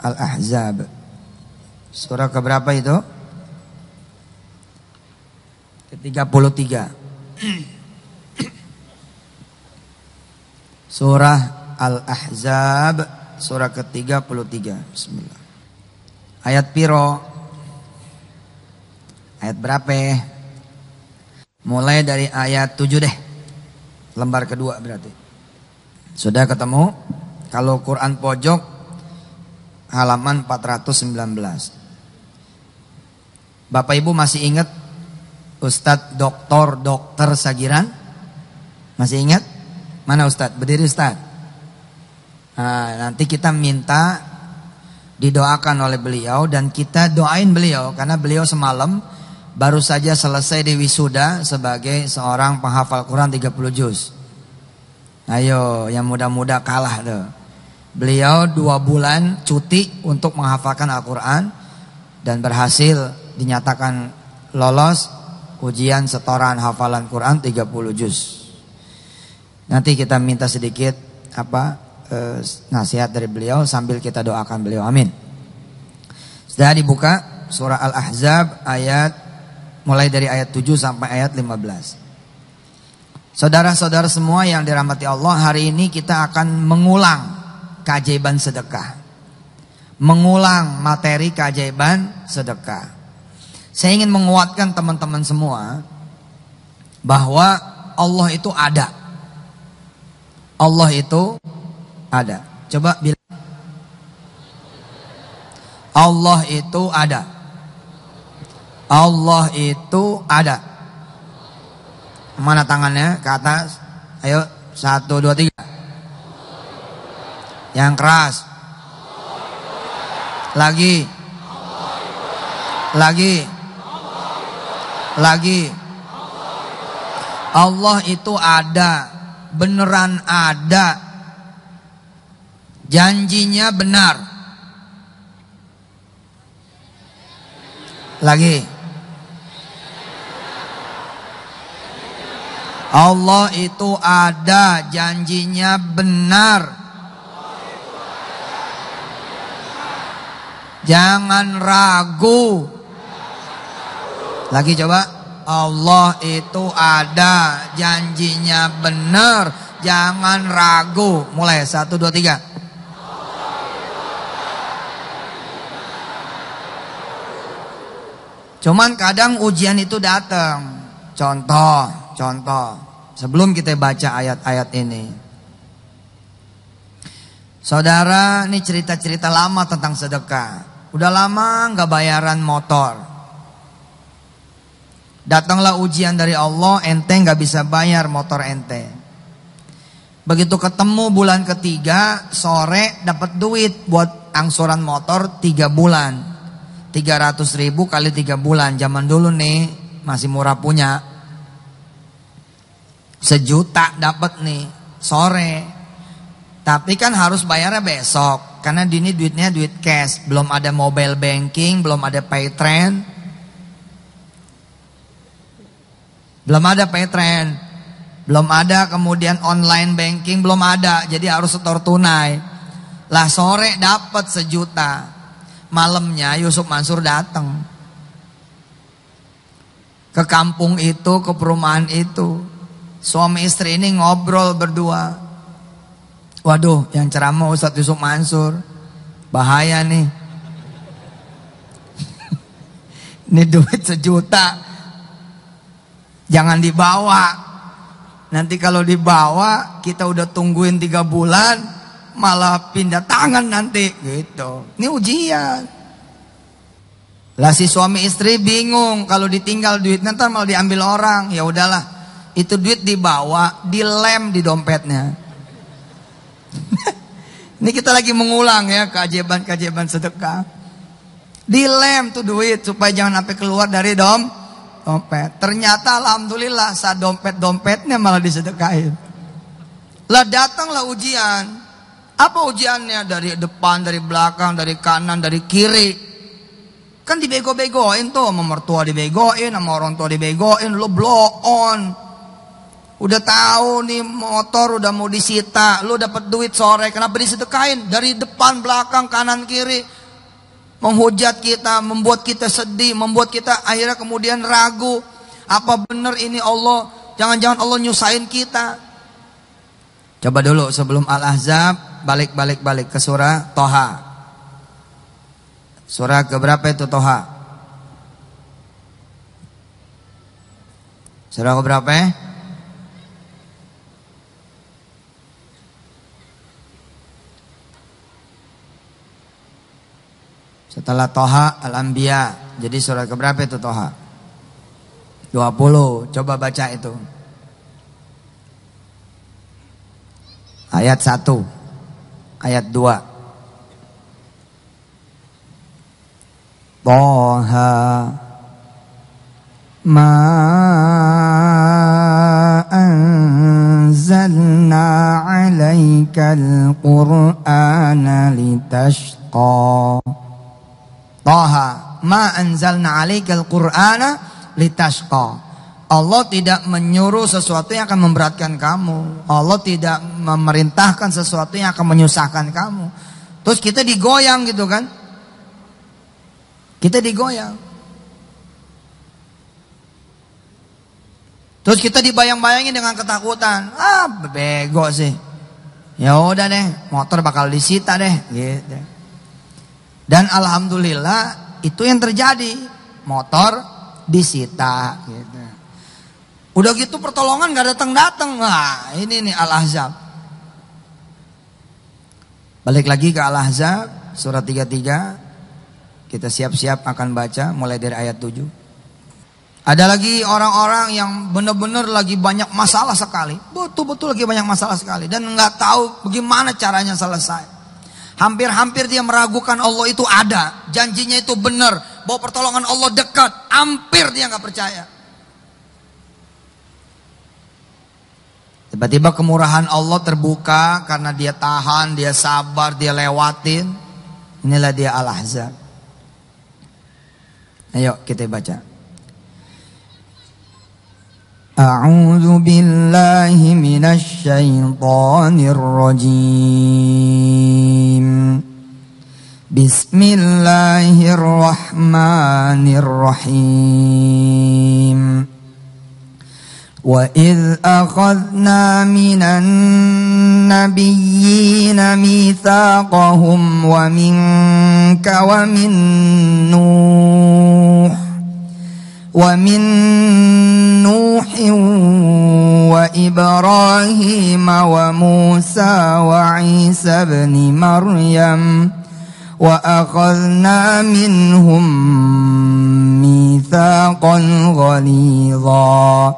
Al-Ahzab. Surah keberapa itu? Ke-33. Surah Al-Ahzab surah ke-33. Bismillah. Ayat piro? Ayat berapa? Mulai dari ayat 7 deh. Lembar kedua berarti. Sudah ketemu? Kalau Quran pojok halaman 419. Bapak Ibu masih ingat Ustadz Doktor Dokter Sagiran? Masih ingat? Mana Ustadz? Berdiri Ustadz. Nah, nanti kita minta didoakan oleh beliau dan kita doain beliau karena beliau semalam baru saja selesai di wisuda sebagai seorang penghafal Quran 30 juz. Ayo yang muda-muda kalah tuh. Beliau dua bulan cuti untuk menghafalkan Al-Quran dan berhasil dinyatakan lolos ujian setoran hafalan Quran 30 juz. Nanti kita minta sedikit apa eh, nasihat dari beliau sambil kita doakan beliau. Amin. Sudah dibuka surah Al-Ahzab ayat mulai dari ayat 7 sampai ayat 15. Saudara-saudara semua yang dirahmati Allah, hari ini kita akan mengulang keajaiban sedekah. Mengulang materi keajaiban sedekah. Saya ingin menguatkan teman-teman semua bahwa Allah itu ada. Allah itu ada. Coba bilang. Allah itu ada. Allah itu ada. Mana tangannya ke atas? Ayo, satu, dua, tiga. Yang keras. Lagi. Lagi. Lagi. Allah itu ada. Beneran ada Janjinya benar. Lagi. Allah itu ada, janjinya benar. Jangan ragu. Lagi coba. Allah itu ada, janjinya benar. Jangan ragu. Mulai satu dua tiga. Cuman kadang ujian itu datang. Contoh, contoh. Sebelum kita baca ayat-ayat ini. Saudara, ini cerita-cerita lama tentang sedekah. Udah lama nggak bayaran motor. Datanglah ujian dari Allah, ente nggak bisa bayar motor ente. Begitu ketemu bulan ketiga, sore dapat duit buat angsuran motor tiga bulan. 300 ribu kali 3 bulan Zaman dulu nih masih murah punya Sejuta dapat nih Sore Tapi kan harus bayarnya besok Karena ini duitnya duit cash. Belum ada mobile banking Belum ada pay trend Belum ada pay trend Belum ada kemudian online banking Belum ada. Jadi harus setor tunai. Lah sore dapat sejuta. Malamnya Yusuf Mansur datang ke kampung itu, ke perumahan itu. Suami istri ini ngobrol berdua. Waduh, yang ceramah Ustadz Yusuf Mansur. Bahaya nih. ini duit sejuta. Jangan dibawa. Nanti kalau dibawa, kita udah tungguin tiga bulan, malah pindah tangan nanti gitu. Ini ujian. Lah si suami istri bingung kalau ditinggal duit nanti malah diambil orang. Ya udahlah, itu duit dibawa, dilem di dompetnya. Ini kita lagi mengulang ya keajaiban-keajaiban sedekah. Dilem tuh duit supaya jangan sampai keluar dari dom dompet. Ternyata alhamdulillah saat dompet-dompetnya malah disedekahin. Lah datanglah ujian. Apa ujiannya? Dari depan, dari belakang, dari kanan, dari kiri. Kan dibego-begoin tuh, sama mertua dibegoin, sama orang tua dibegoin, lo blow on. Udah tahu nih motor udah mau disita, lu dapat duit sore, kenapa disedekain? Dari depan, belakang, kanan, kiri. Menghujat kita, membuat kita sedih, membuat kita akhirnya kemudian ragu. Apa benar ini Allah? Jangan-jangan Allah nyusahin kita. Coba dulu sebelum Al-Ahzab, balik-balik-balik ke surah Toha. Surah keberapa itu Toha? Surah keberapa ya? Setelah Toha Al-Anbiya. Jadi surah keberapa itu Toha? 20. Coba baca itu. Ayat 1. Ayat 2. Toha ma anzalna alaikal qur'ana litashqa Taha ma anzalna alaikal qur'ana litashqa. Allah tidak menyuruh sesuatu yang akan memberatkan kamu. Allah tidak memerintahkan sesuatu yang akan menyusahkan kamu. Terus kita digoyang gitu kan? Kita digoyang. Terus kita dibayang-bayangin dengan ketakutan. Ah, bego sih. Ya udah deh, motor bakal disita deh, gitu. Dan alhamdulillah itu yang terjadi. Motor disita gitu. Udah gitu pertolongan gak datang-datang. Wah, ini nih Al-Ahzab. Balik lagi ke Al-Ahzab surat 33. Kita siap-siap akan baca mulai dari ayat 7. Ada lagi orang-orang yang benar-benar lagi banyak masalah sekali. Betul-betul lagi banyak masalah sekali. Dan nggak tahu bagaimana caranya selesai. Hampir-hampir dia meragukan Allah itu ada. Janjinya itu benar. Bahwa pertolongan Allah dekat. Hampir dia nggak percaya. Tiba-tiba kemurahan Allah terbuka karena dia tahan, dia sabar, dia lewatin. Inilah dia Al-Ahzab. Ayo kita baca. أعوذ بالله من الشيطان الرجيم. بسم الله الرحمن الرحيم. وإذ أخذنا من النبيين ميثاقهم ومنك ومن نوح ومن نوح وإبراهيم وموسى وعيسى بن مريم وأخذنا منهم ميثاقا غليظا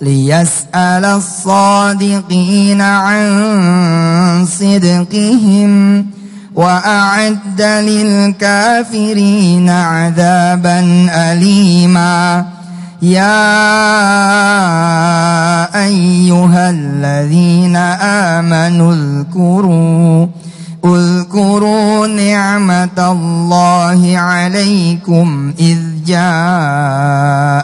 ليسأل الصادقين عن صدقهم وأعد للكافرين عذابا أليما. يا أيها الذين آمنوا اذكروا اذكروا نعمة الله عليكم إذ جاءتكم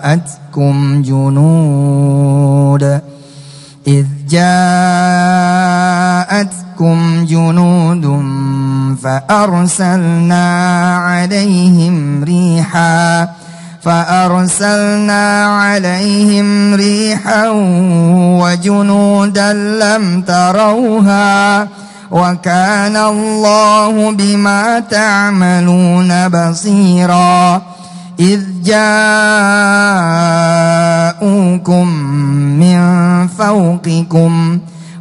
جنود إذ جاءتكم جنود فأرسلنا عليهم ريحا فأرسلنا عليهم ريحا وجنودا لم تروها وكان الله بما تعملون بصيرا إذ جاءوكم من فوقكم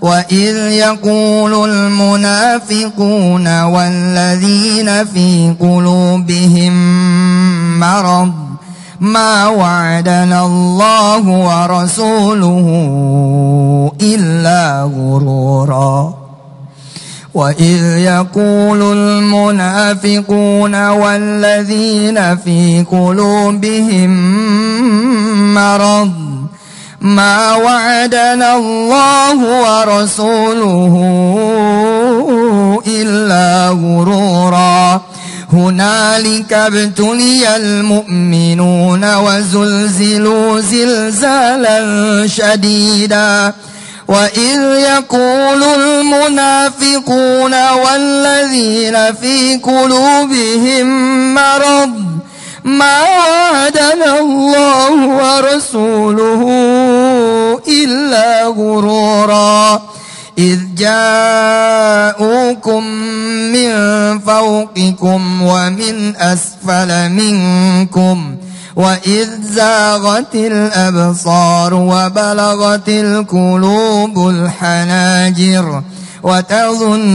وإذ يقول المنافقون والذين في قلوبهم مرض ما وعدنا الله ورسوله إلا غرورا. وإذ يقول المنافقون والذين في قلوبهم مرض ما وعدنا الله ورسوله إلا غرورا. هنالك ابتلي المؤمنون وزلزلوا زلزالا شديدا. وإذ يقول المنافقون والذين في قلوبهم مرض ما وعدنا الله ورسوله إلا غرورا. إذ جاءوكم من فوقكم ومن أسفل منكم وإذ زاغت الأبصار وبلغت القلوب الحناجر وتظنون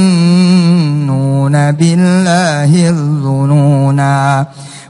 بالله الظنونا.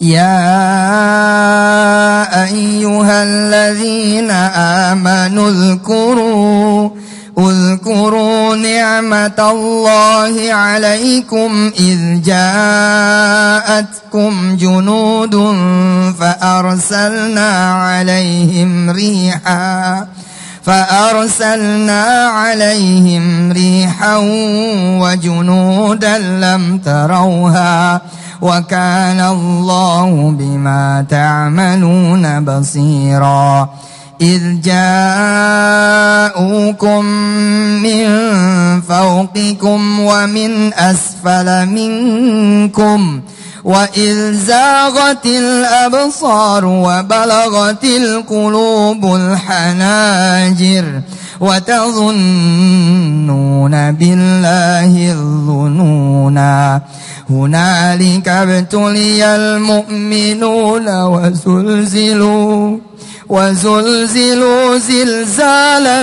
يا أيها الذين آمنوا اذكروا اذكروا نعمة الله عليكم إذ جاءتكم جنود فأرسلنا عليهم ريحا فأرسلنا عليهم ريحا وجنودا لم تروها. وكان الله بما تعملون بصيراً. إذ جاءوكم من فوقكم ومن أسفل منكم وإذ زاغت الأبصار وبلغت القلوب الحناجر وتظنون بالله الظنونا. هنالك ابتلي المؤمنون وزلزلوا وزلزلوا زلزالا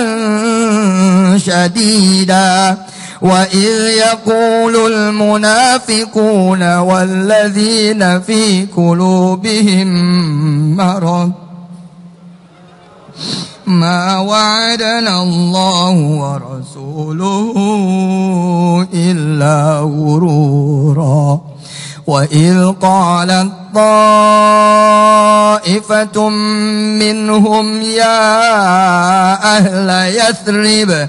شديدا. وإذ يقول المنافقون والذين في قلوبهم مرض. ما وعدنا الله ورسوله إلا غرورا. وإذ قالت طائفة منهم يا أهل يثرب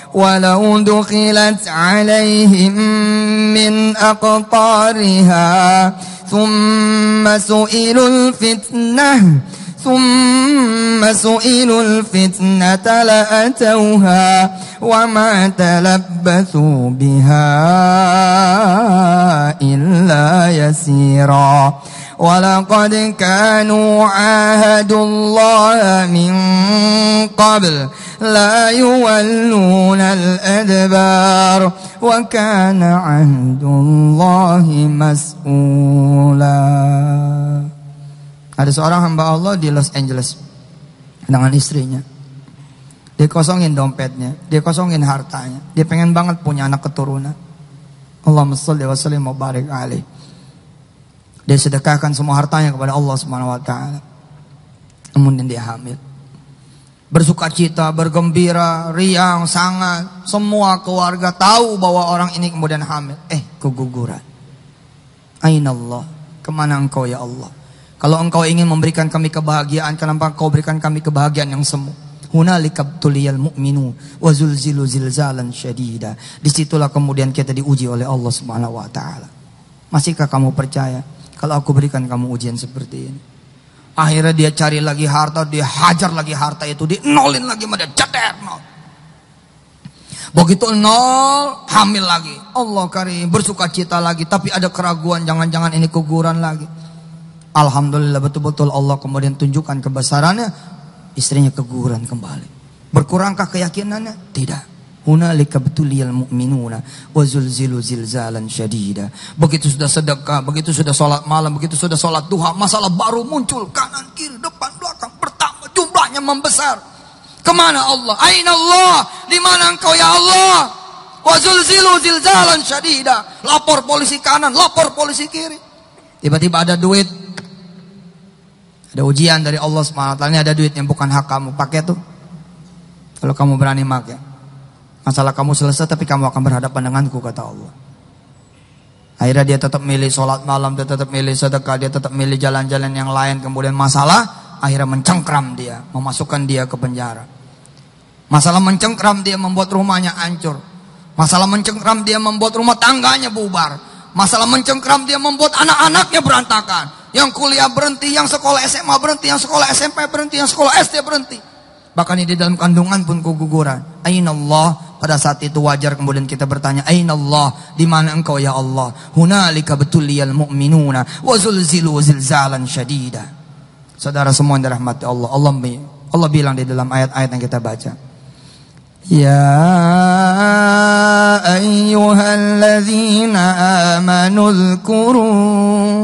ولو دخلت عليهم من أقطارها ثم سئلوا الفتنة ثم سئلوا الفتنة لأتوها وما تلبثوا بها إلا يسيرا. ولقد كانوا عاهدوا الله من قبل لا يولون الأدبار وكان عهد الله مسؤولا Ada seorang hamba Allah di Los Angeles dengan istrinya. Dia kosongin dompetnya, dia kosongin hartanya. Dia pengen banget punya anak keturunan. Allahumma salli wa sallim wa barik alaih. Dia sedekahkan semua hartanya kepada Allah Subhanahu wa taala. Kemudian dia hamil. Bersuka cita, bergembira, riang, sangat. Semua keluarga tahu bahwa orang ini kemudian hamil. Eh, keguguran. Aina Allah? Ke mana engkau ya Allah? Kalau engkau ingin memberikan kami kebahagiaan, kenapa engkau berikan kami kebahagiaan yang semu? Hunalika tuliyal mu'minu wa zulzilu zilzalan syadida. Di situlah kemudian kita diuji oleh Allah Subhanahu wa taala. Masihkah kamu percaya kalau aku berikan kamu ujian seperti ini? Akhirnya dia cari lagi harta, dia hajar lagi harta itu, dia nolin lagi sama dia, ceter nol. Begitu nol, hamil lagi. Allah karim, bersuka cita lagi, tapi ada keraguan, jangan-jangan ini keguguran lagi. Alhamdulillah betul-betul Allah kemudian tunjukkan kebesarannya, istrinya keguguran kembali. Berkurangkah keyakinannya? Tidak. Hunalika betuliyal mu'minuna wa zulzilu zilzalan syadida. Begitu sudah sedekah, begitu sudah sholat malam, begitu sudah sholat duha, masalah baru muncul kanan kiri depan belakang bertambah jumlahnya membesar. Ke mana Allah? Aina Allah? Di mana engkau ya Allah? Wa zulzilu zilzalan syadida. Lapor polisi kanan, lapor polisi kiri. Tiba-tiba ada duit. Ada ujian dari Allah. Ini ada duit yang bukan hak kamu. Pakai tuh. Kalau kamu berani pakai. Masalah kamu selesai tapi kamu akan berhadapan denganku kata Allah. Akhirnya dia tetap milih sholat malam, dia tetap milih sedekah, dia tetap milih jalan-jalan yang lain. Kemudian masalah akhirnya mencengkram dia, memasukkan dia ke penjara. Masalah mencengkram dia membuat rumahnya hancur. Masalah mencengkram dia membuat rumah tangganya bubar. Masalah mencengkram dia membuat anak-anaknya berantakan. Yang kuliah berhenti, yang sekolah SMA berhenti, yang sekolah SMP berhenti, yang sekolah SD berhenti. Bahkan di dalam kandungan pun keguguran. Aina Allah pada saat itu wajar kemudian kita bertanya, "Aina Allah? Di mana engkau ya Allah?" Hunalika betuliyal mu'minuna wa zulzilu zilzalan syadida. Saudara semua yang dirahmati Allah, Allah Allah bilang di dalam ayat-ayat yang kita baca. Ya ayyuhalladzina amanu dzkuru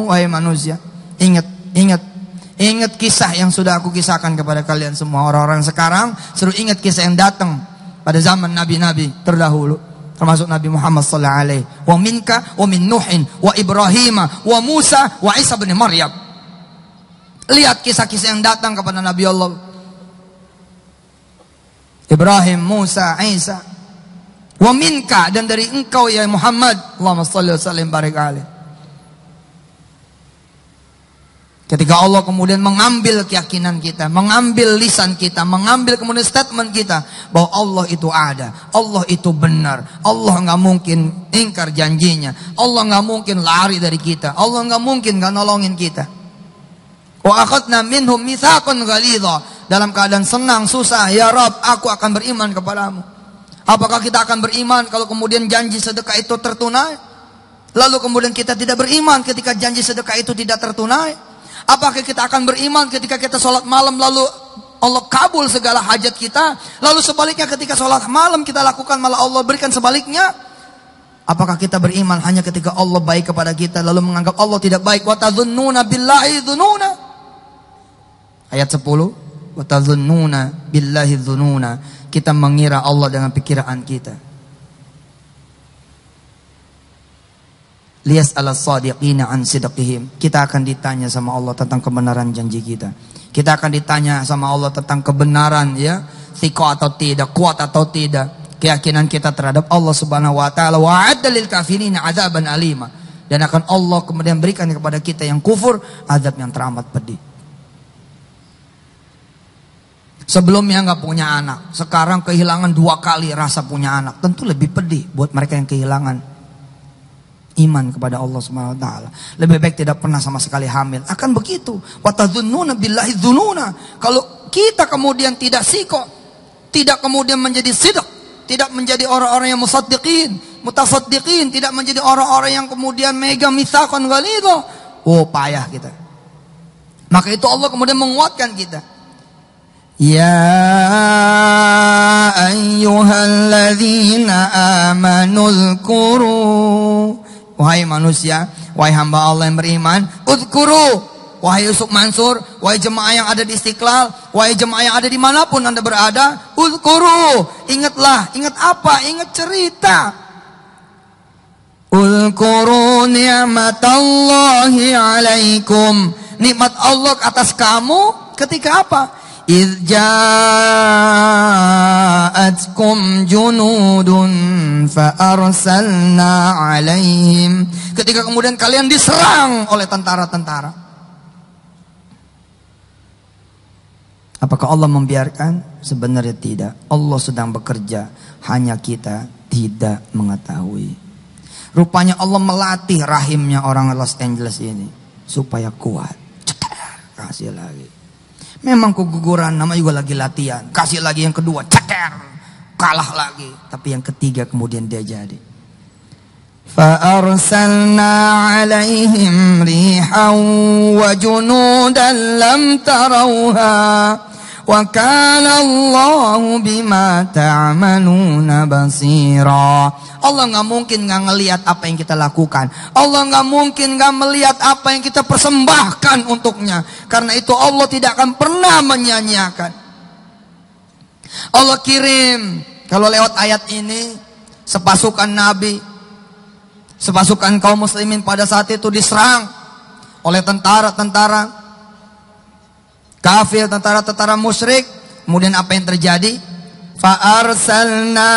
wahai manusia, ingat, ingat Ingat kisah yang sudah aku kisahkan kepada kalian semua. Orang-orang sekarang, seru ingat kisah yang datang pada zaman nabi-nabi terdahulu termasuk Nabi Muhammad sallallahu alaihi. Wa minka wa min Nuhin wa Ibrahim wa Musa wa Isa bin Maryam. Lihat kisah-kisah yang datang kepada Nabi Allah. Ibrahim, Musa, Isa. Wa minka dan dari engkau ya Muhammad. Allahumma salli wa sallim barik Ketika Allah kemudian mengambil keyakinan kita, mengambil lisan kita, mengambil kemudian statement kita bahwa Allah itu ada, Allah itu benar, Allah nggak mungkin ingkar janjinya, Allah nggak mungkin lari dari kita, Allah nggak mungkin nggak nolongin kita. Wa minhum mitsaqan. Dalam keadaan senang, susah, ya Rob, aku akan beriman kepadamu. Apakah kita akan beriman kalau kemudian janji sedekah itu tertunai? Lalu kemudian kita tidak beriman ketika janji sedekah itu tidak tertunai? Apakah kita akan beriman ketika kita sholat malam lalu Allah kabul segala hajat kita. Lalu sebaliknya ketika sholat malam kita lakukan malah Allah berikan sebaliknya. Apakah kita beriman hanya ketika Allah baik kepada kita lalu menganggap Allah tidak baik? Wa billahi dhununa. Ayat 10. Wa billahi dhununa. Kita mengira Allah dengan pikiran kita. Lias ala sadiqina an sidqihim. Kita akan ditanya sama Allah tentang kebenaran janji kita. Kita akan ditanya sama Allah tentang kebenaran ya, siko atau tidak, kuat atau tidak. Keyakinan kita terhadap Allah Subhanahu wa taala wa lil kafirin adzaban alima. Dan akan Allah kemudian berikan kepada kita yang kufur azab yang teramat pedih. Sebelumnya nggak punya anak, sekarang kehilangan dua kali rasa punya anak, tentu lebih pedih buat mereka yang kehilangan iman kepada Allah Subhanahu wa taala. Lebih baik tidak pernah sama sekali hamil. Akan begitu. Wa tadzunnuna billahi dzununa. Kalau kita kemudian tidak siko, tidak kemudian menjadi sidq, tidak menjadi orang-orang yang musaddiqin, mutasaddiqin, tidak menjadi orang-orang yang kemudian mega mitsaqan ghalidha. Oh, payah kita. Maka itu Allah kemudian menguatkan kita. Ya ayyuhalladzina amanu dzkuru Wahai manusia, wahai hamba Allah yang beriman, udhkuru. Wahai Yusuf Mansur, wahai jemaah yang ada di Istiqlal, wahai jemaah yang ada di mana pun Anda berada, udhkuru. Ingatlah, ingat apa? Ingat cerita. Ulkuru ni'matallahi alaikum. Nikmat Allah atas kamu ketika apa? إذ جاءتكم جنود فأرسلنا عليهم ketika kemudian kalian diserang oleh tentara-tentara apakah Allah membiarkan sebenarnya tidak Allah sedang bekerja hanya kita tidak mengetahui rupanya Allah melatih rahimnya orang Los Angeles ini supaya kuat kasih lagi Memang keguguran nama juga lagi latihan. Kasih lagi yang kedua, ceker. Kalah lagi. Tapi yang ketiga kemudian dia jadi. فأرسلنا عليهم ريحا وجنودا لم تروها وكان الله بما تعملون بصيرا Allah nggak mungkin nggak ngelihat apa yang kita lakukan. Allah nggak mungkin nggak melihat apa yang kita persembahkan untuknya. Karena itu Allah tidak akan pernah menyanyiakan. Allah kirim kalau lewat ayat ini sepasukan Nabi, sepasukan kaum muslimin pada saat itu diserang oleh tentara-tentara kafir, tentara-tentara musyrik. Kemudian apa yang terjadi? Fa'arsalna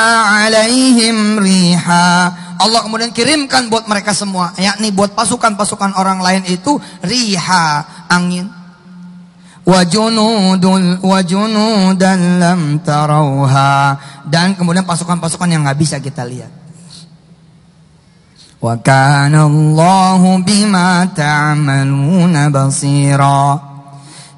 alaihim riha. Allah kemudian kirimkan buat mereka semua, yakni buat pasukan-pasukan orang lain itu riha, angin. Wa junudul wa junudan lam tarauha. Dan kemudian pasukan-pasukan yang nggak bisa kita lihat. Wa kana Allahu bima ta'maluna basira.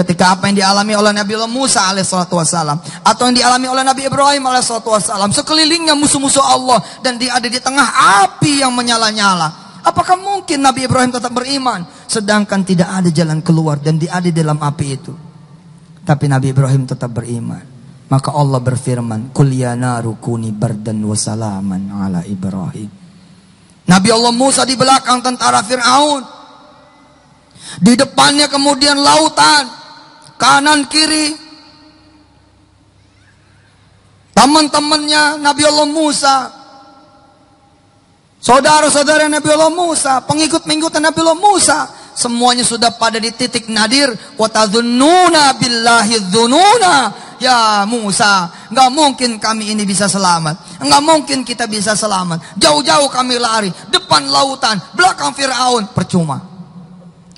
ketika apa yang dialami oleh Nabi Allah Musa alaihissalatu wassalam atau yang dialami oleh Nabi Ibrahim alaihissalatu wassalam sekelilingnya musuh-musuh Allah dan dia ada di tengah api yang menyala-nyala. Apakah mungkin Nabi Ibrahim tetap beriman? Sedangkan tidak ada jalan keluar dan dia ada di dalam api itu. Tapi Nabi Ibrahim tetap beriman. Maka Allah berfirman kul ya narukuni bardan wa salaman ala Ibrahim. Nabi Allah Musa di belakang tentara Fir'aun. Di depannya kemudian lautan kanan kiri. Teman-temannya Nabi Allah Musa. Saudara-saudara Nabi Allah Musa, pengikut-pengikut Nabi Allah Musa, semuanya sudah pada di titik nadir. Watadhununa billahi dhununa. Ya Musa, nggak mungkin kami ini bisa selamat. Nggak mungkin kita bisa selamat. Jauh-jauh kami lari, depan lautan, belakang Firaun, percuma.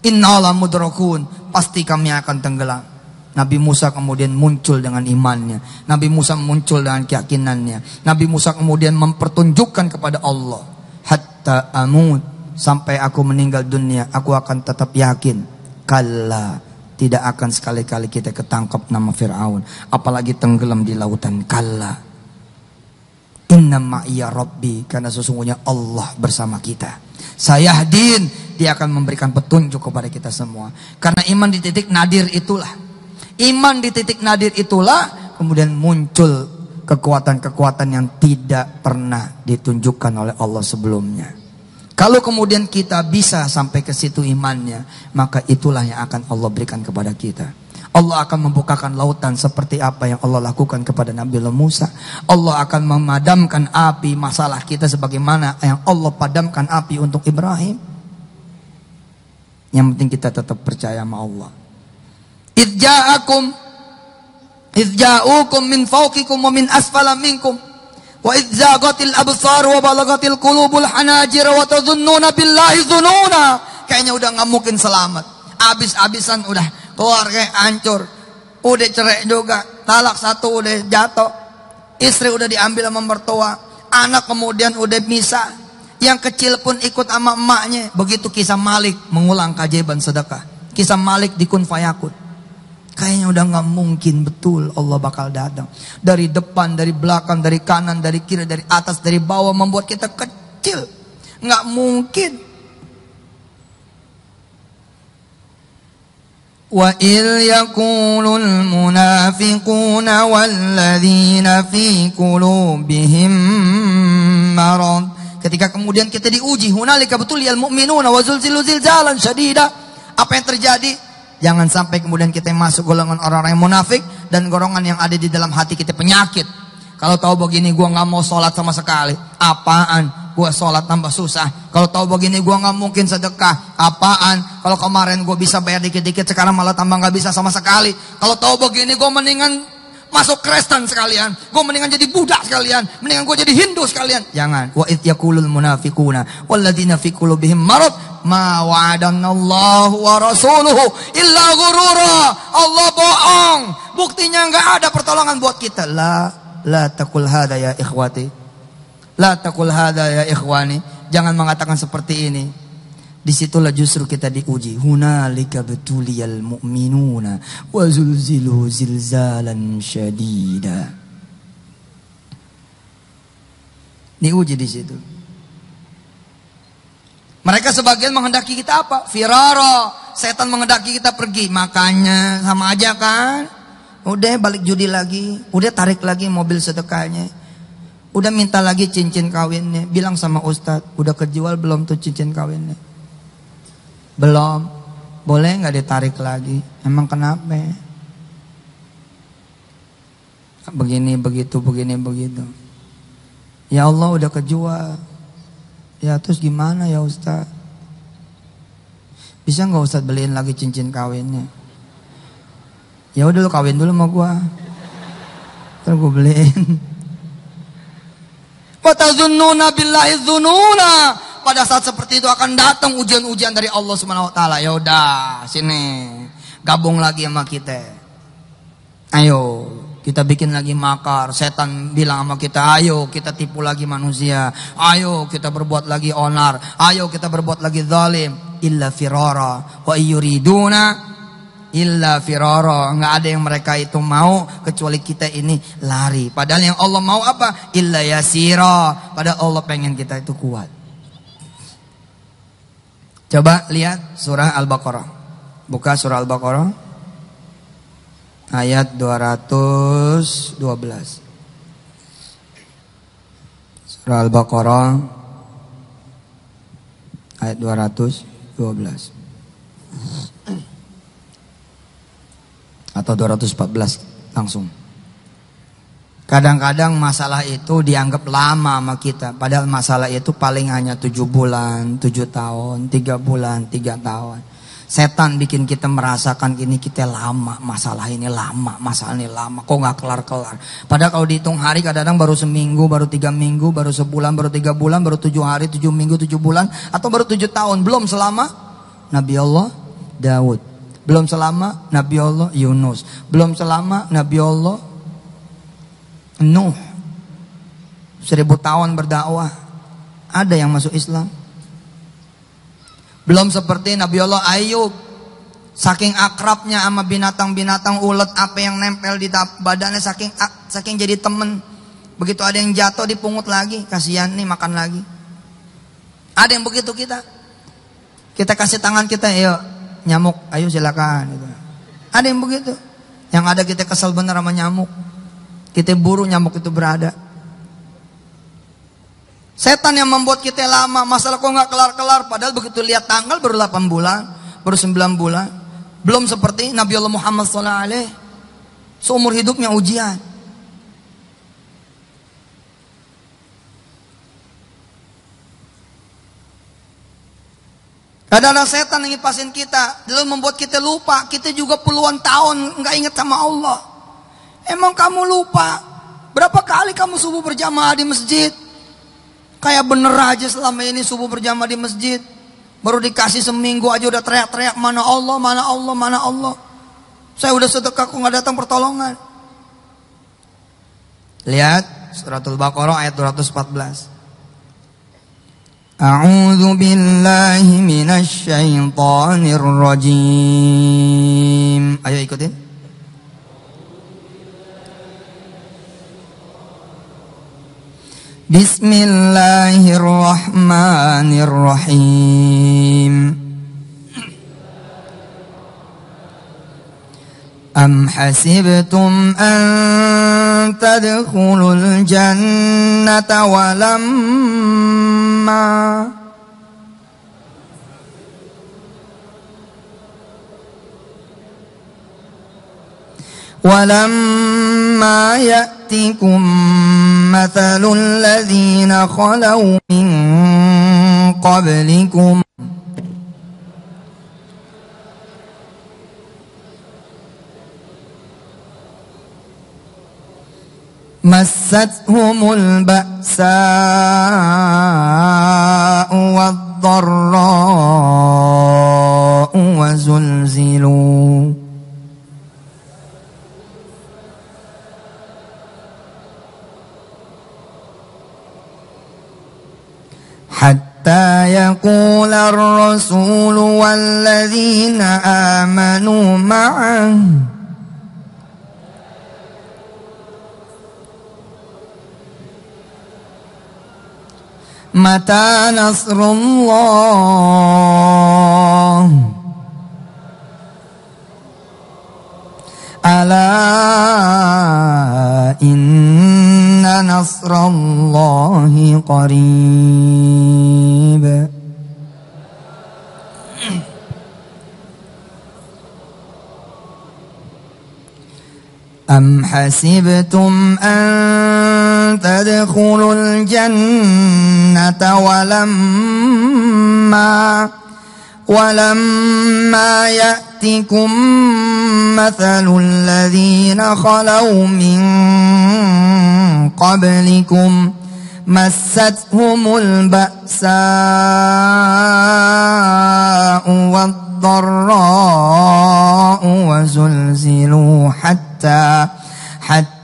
Innalah mudrakun, pasti kami akan tenggelam. Nabi Musa kemudian muncul dengan imannya. Nabi Musa muncul dengan keyakinannya. Nabi Musa kemudian mempertunjukkan kepada Allah. Hatta amut. Sampai aku meninggal dunia. Aku akan tetap yakin. Kalla. Tidak akan sekali-kali kita ketangkap nama Fir'aun. Apalagi tenggelam di lautan. Kalla. Inna ma'iyya Rabbi. Karena sesungguhnya Allah bersama kita. Saya hadin. Dia akan memberikan petunjuk kepada kita semua. Karena iman di titik nadir itulah Iman di titik nadir itulah kemudian muncul kekuatan-kekuatan yang tidak pernah ditunjukkan oleh Allah sebelumnya. Kalau kemudian kita bisa sampai ke situ imannya, maka itulah yang akan Allah berikan kepada kita. Allah akan membukakan lautan seperti apa yang Allah lakukan kepada Nabi Musa. Allah akan memadamkan api masalah kita sebagaimana yang Allah padamkan api untuk Ibrahim. Yang penting kita tetap percaya sama Allah. Idja'akum Idja'ukum min fawqikum wa min asfala minkum. Wa idzagatil absar wa balagatil qulubul hanajir wa tadhunnuna billahi dhununa Kayaknya udah nggak mungkin selamat. Abis-abisan udah keluarga hancur. Udah cerai juga Talak satu udah jatuh. Istri udah diambil sama mertua. Anak kemudian udah bisa. Yang kecil pun ikut sama emaknya. Begitu kisah Malik mengulang keajaiban sedekah. Kisah Malik di kun fayakun Kayaknya udah nggak mungkin betul Allah bakal datang. Dari depan, dari belakang, dari kanan, dari kiri, dari atas, dari bawah membuat kita kecil. Nggak mungkin. وإذ يقول المنافقون والذين في قلوبهم مرض Ketika kemudian kita diuji, hunalika betul ya mu'minuna wa zulzilu zilzalan syadida. Apa yang terjadi? Jangan sampai kemudian kita masuk golongan orang-orang yang munafik dan golongan yang ada di dalam hati kita penyakit. Kalau tahu begini gua nggak mau sholat sama sekali. Apaan? Gua sholat tambah susah. Kalau tahu begini gua nggak mungkin sedekah. Apaan? Kalau kemarin gua bisa bayar dikit-dikit sekarang malah tambah nggak bisa sama sekali. Kalau tahu begini gua mendingan masuk Kristen sekalian. Gue mendingan jadi budak sekalian. Mendingan gue jadi Hindu sekalian. Jangan. Wa id yakulul munafiquna walladzina fi qulubihim marad ma wa rasuluhu illa ghurura. Allah bohong. Buktinya nggak ada pertolongan buat kita. La la takul hada ya ikhwati. La takul hada ya ikhwani. Jangan mengatakan seperti ini. Di situlah justru kita diuji. Hunalika betuliyal mu'minuna wa zulzilu zilzalan syadida. Diuji di situ. Mereka sebagian menghendaki kita apa? Firara. Setan menghendaki kita pergi. Makanya sama aja kan? Udah balik judi lagi. Udah tarik lagi mobil sedekahnya. Udah minta lagi cincin kawinnya. Bilang sama ustadz. Udah kejual belum tuh cincin kawinnya? Belum. Boleh nggak ditarik lagi? Emang kenapa? Begini, begitu, begini, begitu. Ya Allah udah kejual. Ya terus gimana ya Ustaz? Bisa nggak Ustaz beliin lagi cincin kawinnya? Ya udah lu kawin dulu sama gua. Terus gue beliin. Wa tazunnuna billahi dzununa pada saat seperti itu akan datang ujian-ujian dari Allah Subhanahu wa taala. Ya udah, sini. Gabung lagi sama kita. Ayo, kita bikin lagi makar. Setan bilang sama kita, ayo kita tipu lagi manusia. Ayo kita berbuat lagi onar. Ayo kita berbuat lagi zalim. Illa firara wa yuriduna illa firara. Enggak ada yang mereka itu mau kecuali kita ini lari. Padahal yang Allah mau apa? Illa yasira. Padahal Allah pengen kita itu kuat. Coba lihat surah Al-Baqarah. Buka surah Al-Baqarah. Ayat 212. Surah Al-Baqarah ayat 212. Atau 214 langsung. Kadang-kadang masalah itu dianggap lama sama kita. Padahal masalah itu paling hanya tujuh bulan, tujuh tahun, tiga bulan, tiga tahun. Setan bikin kita merasakan ini kita lama, masalah ini lama, masalah ini lama. Kok nggak kelar-kelar? Padahal kalau dihitung hari kadang-kadang baru seminggu, baru tiga minggu, baru sebulan, baru tiga bulan, baru tujuh hari, tujuh minggu, tujuh bulan, atau baru tujuh tahun. Belum selama Nabi Allah Daud. Belum selama Nabi Allah Yunus. Belum selama Nabi Allah Nuh seribu tahun berdakwah ada yang masuk Islam. Belum seperti Nabi Allah Ayub saking akrabnya sama binatang-binatang ulet apa yang nempel di badannya saking saking jadi temen. Begitu ada yang jatuh dipungut lagi kasihan nih makan lagi. Ada yang begitu kita. Kita kasih tangan kita yuk nyamuk. Ayo silakan gitu. ada yang begitu. Yang ada kita kesel bener sama nyamuk kita buru nyamuk itu berada. Setan yang membuat kita lama, masalah kok nggak kelar-kelar. Padahal begitu lihat tanggal baru 8 bulan, baru 9 bulan. Belum seperti Nabi Allah Muhammad SAW. Seumur hidupnya ujian. Kadang-kadang setan yang ngipasin kita, lalu membuat kita lupa. Kita juga puluhan tahun nggak ingat sama Allah. Emang kamu lupa? Berapa kali kamu subuh berjamaah di masjid? Kayak bener aja selama ini subuh berjamaah di masjid. Baru dikasih seminggu aja udah teriak-teriak mana Allah, mana Allah, mana Allah. Saya udah sedekah kok nggak datang pertolongan. Lihat suratul Baqarah ayat 214. A'udzu billahi minasy syaithanir rajim. Ayo ikutin. بسم الله الرحمن الرحيم. أم حسبتم أن تدخلوا الجنة ولما ولما يأتكم مثل الذين خلوا من قبلكم. مستهم البأساء والضراء وزلزلوا. حتى يقول الرسول والذين آمنوا معه. متى نصر الله؟ ألا نصر الله قريب. أم حسبتم أن تدخلوا الجنة ولما ولما يأتكم مثل الذين خلوا من قبلكم مستهم البأساء والضراء وزلزلوا حتى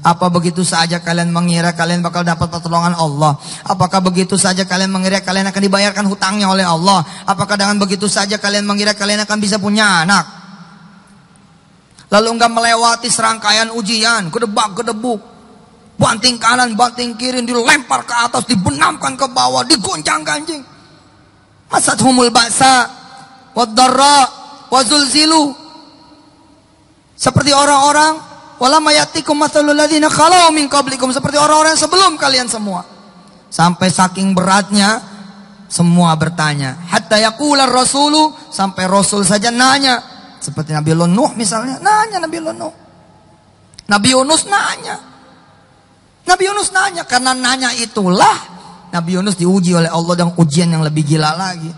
Apa begitu saja kalian mengira kalian bakal dapat pertolongan Allah? Apakah begitu saja kalian mengira kalian akan dibayarkan hutangnya oleh Allah? Apakah dengan begitu saja kalian mengira kalian akan bisa punya anak? Lalu enggak melewati serangkaian ujian, kedebak, kedebuk. Banting kanan, banting kiri, dilempar ke atas, dibenamkan ke bawah, digoncang ganjing. humul baksa, wadarra, wazulzilu. Seperti orang-orang Wala mayatikum mathalul ladzina min seperti orang-orang sebelum kalian semua. Sampai saking beratnya semua bertanya. Hatta yaqular rasulu sampai rasul saja nanya. Seperti Nabi Nuh misalnya, nanya Nabi Nuh. Nabi Yunus nanya. Nabi Yunus nanya karena nanya itulah Nabi Yunus diuji oleh Allah dengan ujian yang lebih gila lagi.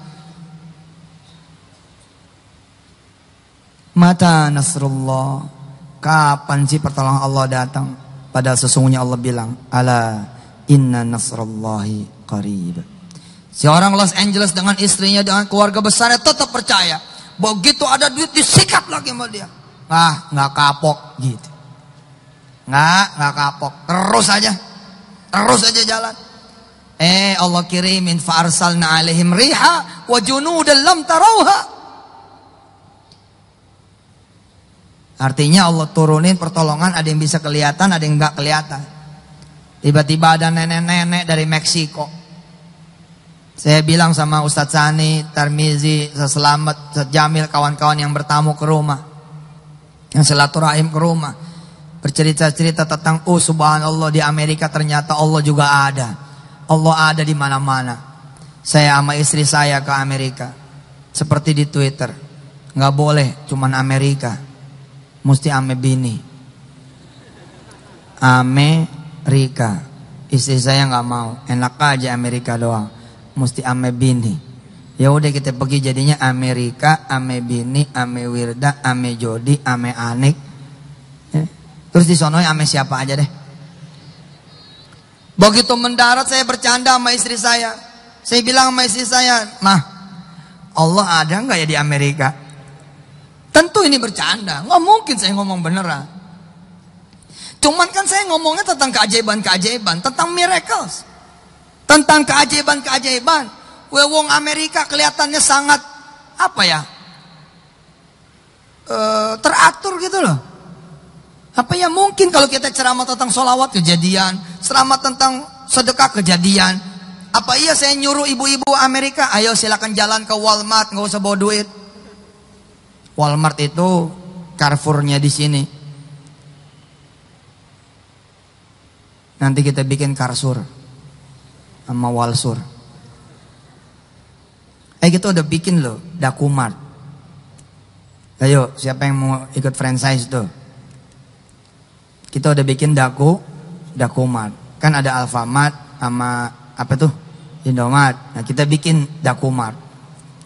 Mata Nasrullah Kapan sih pertolongan Allah datang? Padahal sesungguhnya Allah bilang, Ala inna nasrallahi qarib. Seorang Los Angeles dengan istrinya, dengan keluarga besarnya tetap percaya. Begitu ada duit disikat lagi sama dia. Ah, nggak kapok gitu. Nggak, nggak kapok. Terus aja. Terus aja jalan. Eh Allah kirimin fa'arsalna alaihim riha wa junudan lam tarauha. Artinya Allah turunin pertolongan ada yang bisa kelihatan, ada yang nggak kelihatan. Tiba-tiba ada nenek-nenek dari Meksiko. Saya bilang sama Ustadz Sani, Tarmizi, Selamat, Ustadz Jamil, kawan-kawan yang bertamu ke rumah. Yang silaturahim ke rumah. Bercerita-cerita tentang, oh subhanallah di Amerika ternyata Allah juga ada. Allah ada di mana-mana. Saya sama istri saya ke Amerika. Seperti di Twitter. Nggak boleh, cuman Amerika mesti ame bini. Amerika. Istri saya nggak mau, enak aja Amerika doang. Mesti ame bini. Ya udah kita pergi jadinya Amerika, ame bini, ame Wirda, ame Jodi, ame Anik. Ya. Terus di sono ame siapa aja deh. Begitu mendarat saya bercanda sama istri saya. Saya bilang sama istri saya, "Mah, Allah ada nggak ya di Amerika?" Tentu ini bercanda, nggak mungkin saya ngomong beneran. Cuman kan saya ngomongnya tentang keajaiban-keajaiban, tentang miracles. Tentang keajaiban-keajaiban. Wewong Amerika kelihatannya sangat apa ya? E, teratur gitu loh. Apa ya mungkin kalau kita ceramah tentang solawat kejadian, ceramah tentang sedekah kejadian. Apa iya saya nyuruh ibu-ibu Amerika, ayo silakan jalan ke Walmart, nggak usah bawa duit. Walmart itu Carrefournya di sini. Nanti kita bikin Karsur sama Walsur. Eh kita udah bikin loh Dakumart. Ayo siapa yang mau ikut franchise tuh? Kita udah bikin Daku, Dakumart. Kan ada Alfamart sama apa tuh? Indomart. Nah kita bikin Dakumart.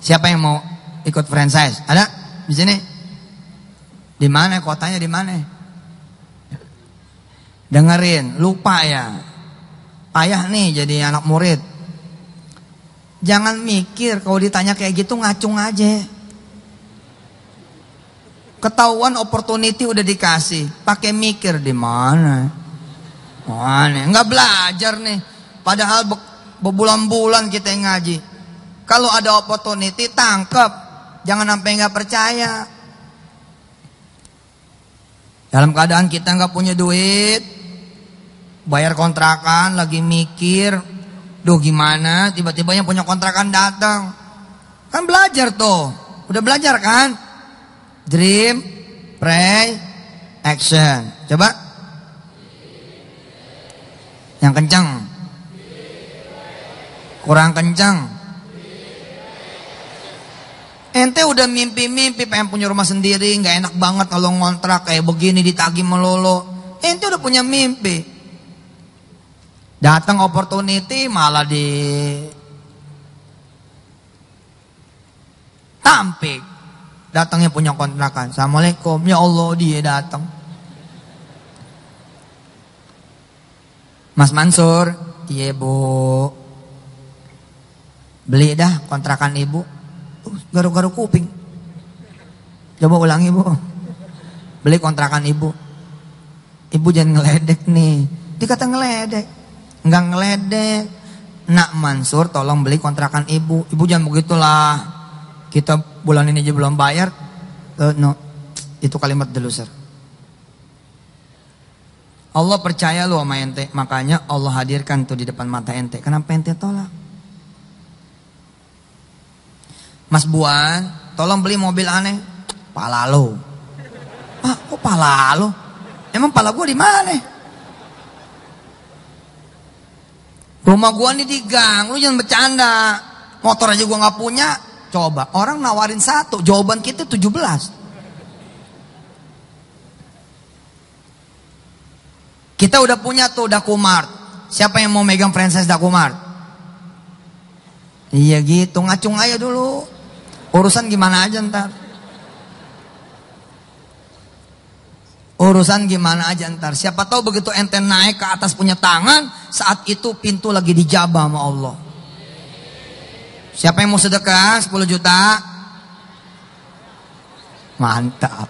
Siapa yang mau ikut franchise? Ada di sini? Di mana kotanya di mana? Dengerin, lupa ya. Payah nih jadi anak murid. Jangan mikir kalau ditanya kayak gitu ngacung aja. Ketahuan opportunity udah dikasih, pakai mikir di mana? Mana? Enggak belajar nih. Padahal berbulan-bulan kita ngaji. Kalau ada opportunity tangkep. Jangan sampai nggak percaya. Dalam keadaan kita nggak punya duit, bayar kontrakan, lagi mikir, duh gimana, tiba-tiba yang punya kontrakan datang. Kan belajar tuh, udah belajar kan? Dream, pray, action. Coba. Yang kencang. Kurang kencang. Ente udah mimpi-mimpi pengen punya rumah sendiri, nggak enak banget kalau ngontrak kayak begini ditagi melulu. Ente udah punya mimpi. Datang opportunity malah di tampik. Datangnya punya kontrakan. Assalamualaikum. Ya Allah dia datang. Mas Mansur, iya bu. Beli dah kontrakan ibu garu-garu kuping. Coba ulangi bu. Beli kontrakan ibu. Ibu jangan ngeledek nih. Dikata ngeledek. Enggak ngeledek. Nak Mansur tolong beli kontrakan ibu. Ibu jangan begitulah. Kita bulan ini aja belum bayar. Uh, no. Itu kalimat deluser. Allah percaya lu sama ente. Makanya Allah hadirkan tuh di depan mata ente. Kenapa ente tolak? Mas Buan, tolong beli mobil aneh. Pala lo. Pak, kok pala lo? Emang pala gua di mana? Rumah gua nih di gang, lu jangan bercanda. Motor aja gua nggak punya. Coba, orang nawarin satu, jawaban kita 17. Kita udah punya tuh Dakumart. Siapa yang mau megang franchise Dakumart? Iya gitu, ngacung aja dulu. Urusan gimana aja ntar. Urusan gimana aja ntar. Siapa tahu begitu ente naik ke atas punya tangan, saat itu pintu lagi dijabah sama Allah. Siapa yang mau sedekah 10 juta? Mantap.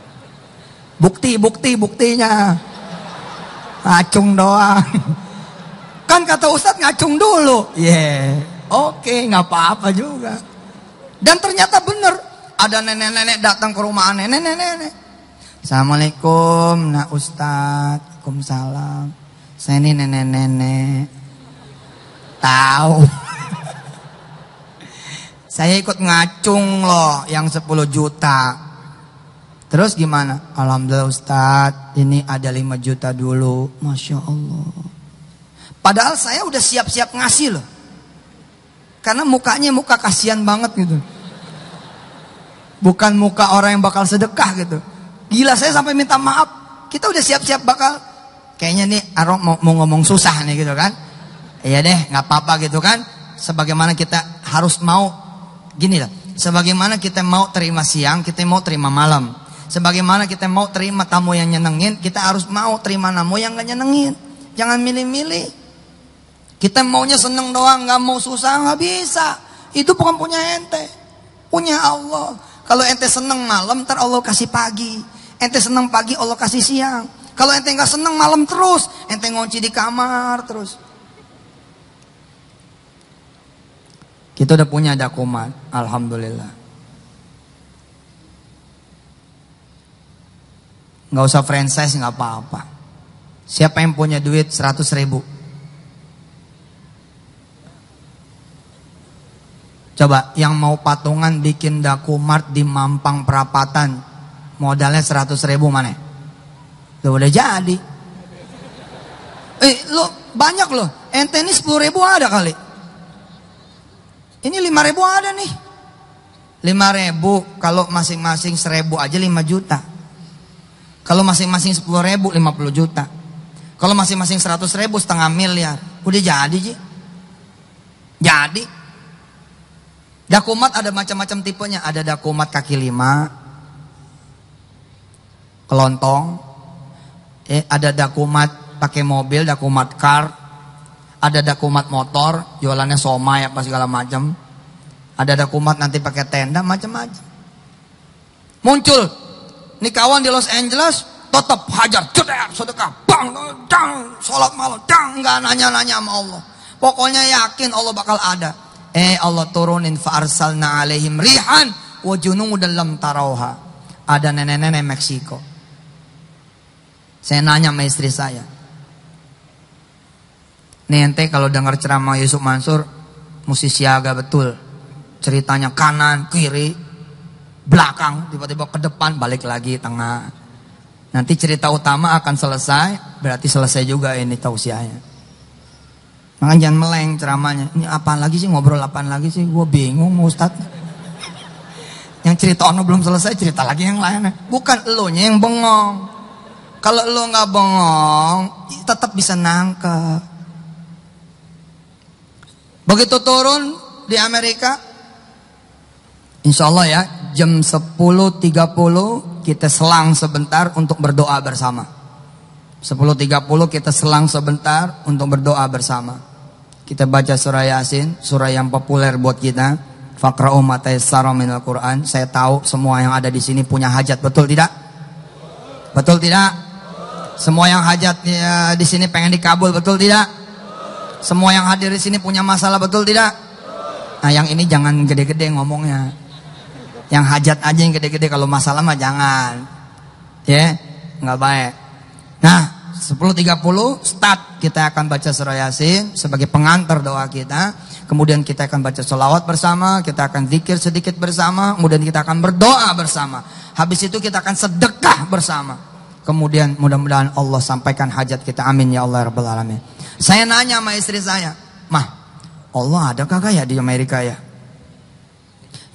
Bukti, bukti, buktinya. Ngacung doang. Kan kata Ustadz ngacung dulu. Yeah. Oke, okay, nggak apa-apa juga. Dan ternyata benar ada nenek-nenek datang ke rumah nenek-nenek. Assalamualaikum, nak Ustaz. Waalaikumsalam. Saya ini nenek-nenek. Tahu. Saya ikut ngacung loh yang 10 juta. Terus gimana? Alhamdulillah Ustaz, ini ada 5 juta dulu. Masya Allah. Padahal saya udah siap-siap ngasih loh. Karena mukanya muka kasihan banget gitu. Bukan muka orang yang bakal sedekah gitu. Gila saya sampai minta maaf. Kita udah siap-siap bakal. Kayaknya nih Arok mau, mau ngomong susah nih gitu kan. Iya deh nggak apa-apa gitu kan. Sebagaimana kita harus mau. Gini lah. Sebagaimana kita mau terima siang, kita mau terima malam. Sebagaimana kita mau terima tamu yang nyenengin, kita harus mau terima tamu yang gak nyenengin. Jangan milih-milih. Kita maunya seneng doang, nggak mau susah nggak bisa. Itu bukan punya ente, punya Allah. Kalau ente seneng malam, ntar Allah kasih pagi. Ente seneng pagi, Allah kasih siang. Kalau ente nggak seneng malam terus, ente ngunci di kamar terus. Kita udah punya dakumat, alhamdulillah. Nggak usah franchise nggak apa-apa. Siapa yang punya duit 100 ribu? Coba yang mau patungan bikin dakumart di Mampang Perapatan modalnya 100 ribu mana? Lo udah jadi. Eh lo banyak loh. Ente ini 10 ribu ada kali. Ini 5 ribu ada nih. 5 ribu kalau masing-masing 1000 aja 5 juta. Kalau masing-masing 10 ribu 50 juta. Kalau masing-masing 100 ribu setengah miliar. Udah jadi sih. Jadi. Dakumat ada macam-macam tipenya. Ada dakumat kaki lima, kelontong. Eh, ada dakumat pakai mobil, dakumat car. Ada dakumat motor, jualannya somai apa segala macam. Ada dakumat nanti pakai tenda, macam-macam. Muncul. Nih kawan di Los Angeles, tetap hajar, cedek, sedekah, bang, dang, sholat malam, dang, nggak nanya-nanya sama Allah. Pokoknya yakin Allah bakal ada. Eh Allah turunin fa'arsalna alaihim rihan wa junudan tarauha. Ada nenek-nenek Meksiko. Saya nanya sama istri saya. Nih kalau dengar ceramah Yusuf Mansur mesti siaga betul. Ceritanya kanan, kiri, belakang, tiba-tiba ke depan, balik lagi tengah. Nanti cerita utama akan selesai, berarti selesai juga ini tausiahnya. Makanya jangan meleng ceramahnya. Ini apa lagi sih ngobrol apa lagi sih? Gue bingung Ustaz. Yang cerita ono belum selesai cerita lagi yang lain. Bukan lo nya yang bengong. Kalau lo nggak bengong, tetap bisa nangkep. Begitu turun di Amerika, Insya Allah ya, jam 10.30 kita selang sebentar untuk berdoa bersama. 10.30 kita selang sebentar untuk berdoa bersama. Kita baca surah Yasin, surah yang populer buat kita. Fakra'u matayassara minal Qur'an. Saya tahu semua yang ada di sini punya hajat, betul tidak? Betul tidak? Semua yang hajat ya, di sini pengen dikabul, betul tidak? Semua yang hadir di sini punya masalah, betul tidak? Nah, yang ini jangan gede-gede ngomongnya. Yang hajat aja yang gede-gede kalau masalah mah jangan. Ya, nggak baik. Nah, 10.30 start kita akan baca surah Yasin sebagai pengantar doa kita. Kemudian kita akan baca sholawat bersama, kita akan zikir sedikit bersama, kemudian kita akan berdoa bersama. Habis itu kita akan sedekah bersama. Kemudian mudah-mudahan Allah sampaikan hajat kita. Amin ya Allah Rabbal Alamin. Saya nanya sama istri saya, Mah, Allah ada kagak ya di Amerika ya?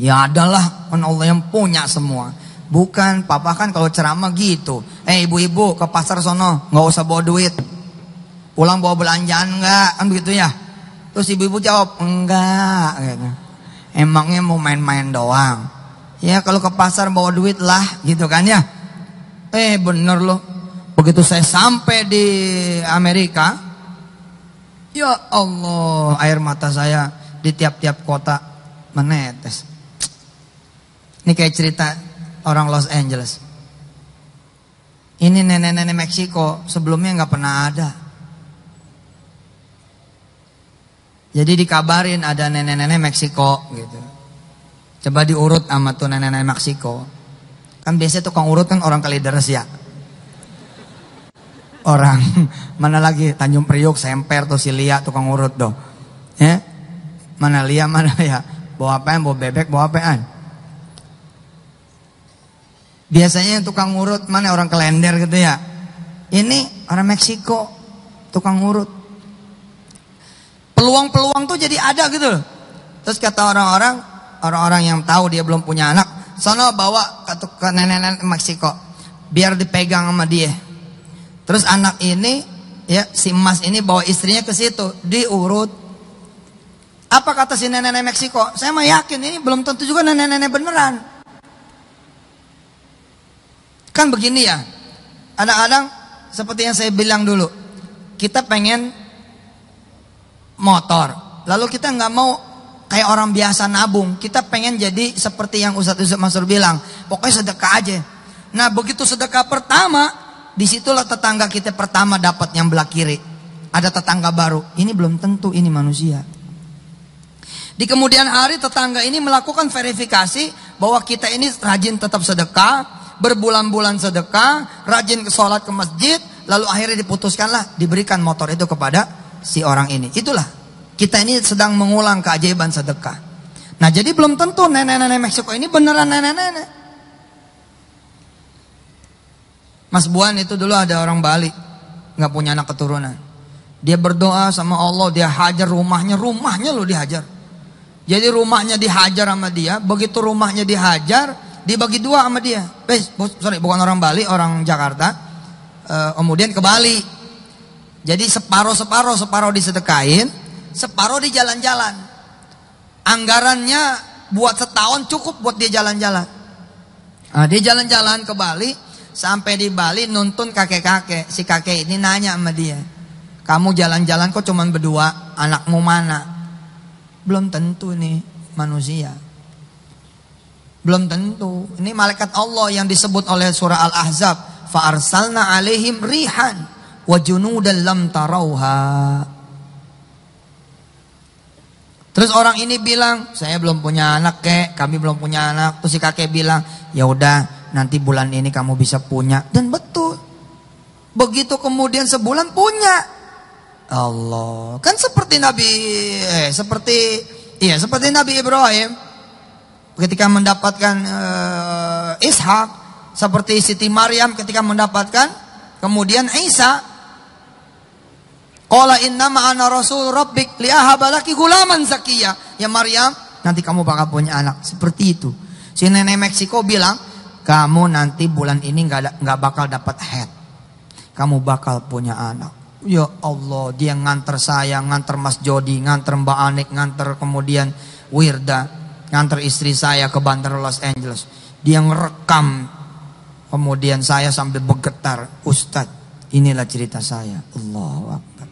Ya adalah, kan Allah yang punya semua. Bukan, papa kan kalau ceramah gitu. Eh ibu-ibu ke pasar sono, nggak usah bawa duit. Pulang bawa belanjaan enggak, kan begitu ya. Terus ibu-ibu jawab, enggak. Gitu. Emangnya mau main-main doang. Ya kalau ke pasar bawa duit lah, gitu kan ya. Eh bener loh. Begitu saya sampai di Amerika, ya Allah, air mata saya di tiap-tiap kota menetes. Ini kayak cerita orang Los Angeles. Ini nenek-nenek Meksiko sebelumnya nggak pernah ada. Jadi dikabarin ada nenek-nenek Meksiko gitu. Coba diurut sama tuh nenek-nenek Meksiko. Kan biasanya tukang urut kan orang Kalideres ya. Orang mana lagi Tanjung Priuk, Semper tuh si Lia tukang urut dong. Ya. Mana Lia mana ya? Bawa apaan? Bawa bebek, bawa apaan? Biasanya tukang urut mana orang kelender gitu ya. Ini orang Meksiko tukang urut. Peluang-peluang tuh jadi ada gitu Terus kata orang-orang, orang-orang yang tahu dia belum punya anak, sana bawa ke, ke nenek-nenek Meksiko biar dipegang sama dia. Terus anak ini ya si emas ini bawa istrinya ke situ, diurut. Apa kata si nenek-nenek Meksiko? Saya mah yakin ini belum tentu juga nenek-nenek beneran. Kan begini ya, kadang-kadang seperti yang saya bilang dulu, kita pengen motor, lalu kita nggak mau kayak orang biasa nabung, kita pengen jadi seperti yang Ustadz Yusuf Mansur bilang, pokoknya sedekah aja. Nah begitu sedekah pertama, di situlah tetangga kita pertama dapat yang belah kiri. Ada tetangga baru, ini belum tentu ini manusia. Di kemudian hari tetangga ini melakukan verifikasi bahwa kita ini rajin tetap sedekah, berbulan-bulan sedekah, rajin ke sholat ke masjid, lalu akhirnya diputuskanlah diberikan motor itu kepada si orang ini. Itulah kita ini sedang mengulang keajaiban sedekah. Nah jadi belum tentu nenek-nenek Meksiko ini beneran nenek-nenek. Mas Buan itu dulu ada orang Bali, nggak punya anak keturunan. Dia berdoa sama Allah, dia hajar rumahnya, rumahnya loh dihajar. Jadi rumahnya dihajar sama dia, begitu rumahnya dihajar, dibagi dua sama dia. Eh, sorry, bukan orang Bali, orang Jakarta. Uh, kemudian ke Bali. Jadi separuh-separuh, separuh disedekain, separuh di jalan-jalan. Anggarannya buat setahun cukup buat dia jalan-jalan. Nah, dia jalan-jalan ke Bali, sampai di Bali nuntun kakek-kakek. Si kakek ini nanya sama dia. Kamu jalan-jalan kok cuman berdua, anakmu mana? Belum tentu nih manusia. Belum tentu. Ini malaikat Allah yang disebut oleh surah Al-Ahzab. Fa'arsalna alaihim rihan wa junudan lam tarauha. Terus orang ini bilang, saya belum punya anak kek, kami belum punya anak. Terus si kakek bilang, ya udah nanti bulan ini kamu bisa punya. Dan betul. Begitu kemudian sebulan punya. Allah. Kan seperti Nabi eh seperti iya seperti Nabi Ibrahim ketika mendapatkan uh, Ishak, seperti Siti Maryam ketika mendapatkan kemudian Isa. Qala inna ma'ana rasul rabbik liahabalaki gulaman zakiya. Ya Maryam, nanti kamu bakal punya anak. Seperti itu. Si nenek Meksiko bilang, kamu nanti bulan ini nggak nggak bakal dapat head. Kamu bakal punya anak. Ya Allah, dia nganter saya, nganter Mas Jody, nganter Mbak Anik, nganter kemudian Wirda, nganter istri saya ke Bandar Los Angeles. Dia ngerekam, kemudian saya sambil bergetar, Ustadz, inilah cerita saya. Allah Akbar.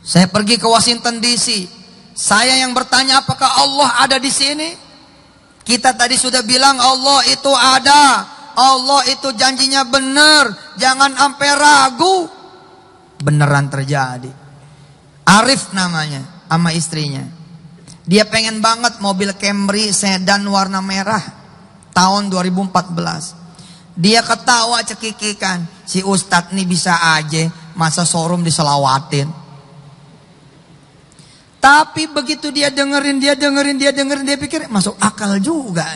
Saya pergi ke Washington DC. Saya yang bertanya apakah Allah ada di sini? Kita tadi sudah bilang Allah itu ada. Allah itu janjinya benar, jangan sampai ragu. Beneran terjadi. Arif namanya sama istrinya. Dia pengen banget mobil Camry sedan warna merah tahun 2014. Dia ketawa cekikikan, si Ustadz nih bisa aja masa showroom diselawatin. Tapi begitu dia dengerin, dia dengerin, dia dengerin, dia pikir masuk akal juga.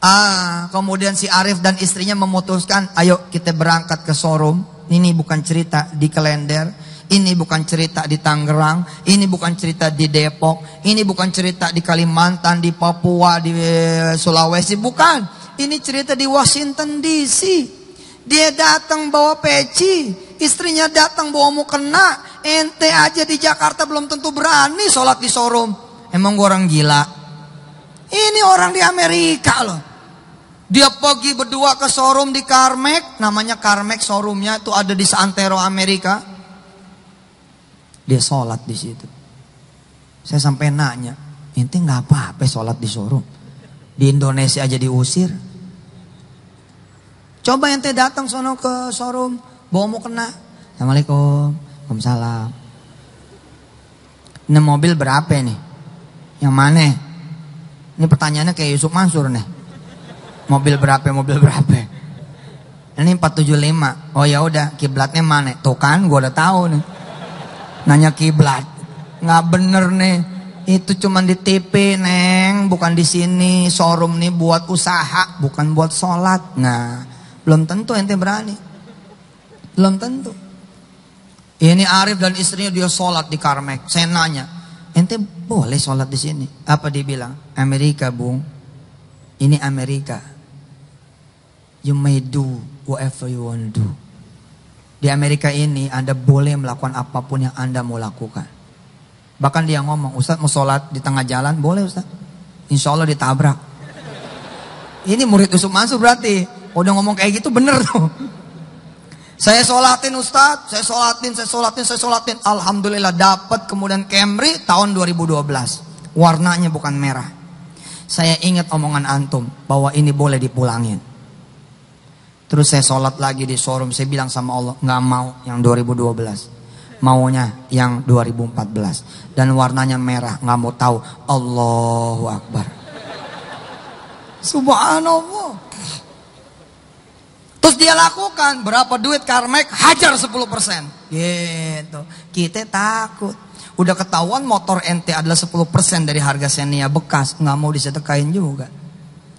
Ah, kemudian si Arif dan istrinya memutuskan, ayo kita berangkat ke showroom. Ini bukan cerita di kalender, ini bukan cerita di Tangerang, ini bukan cerita di Depok, ini bukan cerita di Kalimantan, di Papua, di eh, Sulawesi, bukan. Ini cerita di Washington DC. Dia datang bawa peci, istrinya datang bawa mukena, ente aja di Jakarta belum tentu berani sholat di showroom. Emang gue orang gila? Ini orang di Amerika loh. Dia pergi berdua ke showroom di Carmack, namanya Carmack showroomnya itu ada di Santero Amerika. Dia sholat di situ. Saya sampai nanya, ente nggak apa-apa sholat di showroom. Di Indonesia aja diusir. Coba ente datang sono ke showroom, bawa mau kena. Assalamualaikum, Waalaikumsalam. Ini mobil berapa nih? Yang mana? Ini pertanyaannya kayak Yusuf Mansur nih. Mobil berapa? Mobil berapa? Ini 475. Oh ya udah, kiblatnya mana? Tuh kan, gue udah tahu nih. Nanya kiblat, nggak bener nih. Itu cuma di TV, neng, bukan di sini. Showroom nih buat usaha, bukan buat sholat. Nah, belum tentu ente berani. Belum tentu. Ini Arif dan istrinya dia sholat di Karmek. Saya nanya, ente boleh sholat di sini? Apa dia bilang? Amerika, bung. Ini Amerika you may do whatever you want to do. Di Amerika ini Anda boleh melakukan apa pun yang Anda mau lakukan. Bahkan dia ngomong, Ustaz mau sholat di tengah jalan, boleh Ustaz. Insya Allah ditabrak. Ini murid Yusuf Mansur berarti. Udah ngomong kayak gitu bener tuh. Saya sholatin Ustaz, saya sholatin, saya sholatin, saya sholatin. Alhamdulillah dapat kemudian Camry tahun 2012. Warnanya bukan merah. Saya ingat omongan antum bahwa ini boleh dipulangin. Terus saya sholat lagi di showroom. Saya bilang sama Allah, nggak mau yang 2012. maunya yang 2014 dan warnanya merah nggak mau tahu. Allahu Akbar. Subhanallah. Terus dia lakukan berapa duit karmek? Hajar 10% gitu. Kita takut. Udah ketahuan motor ente adalah 10% dari harga Xenia bekas. Nggak mau disedekain juga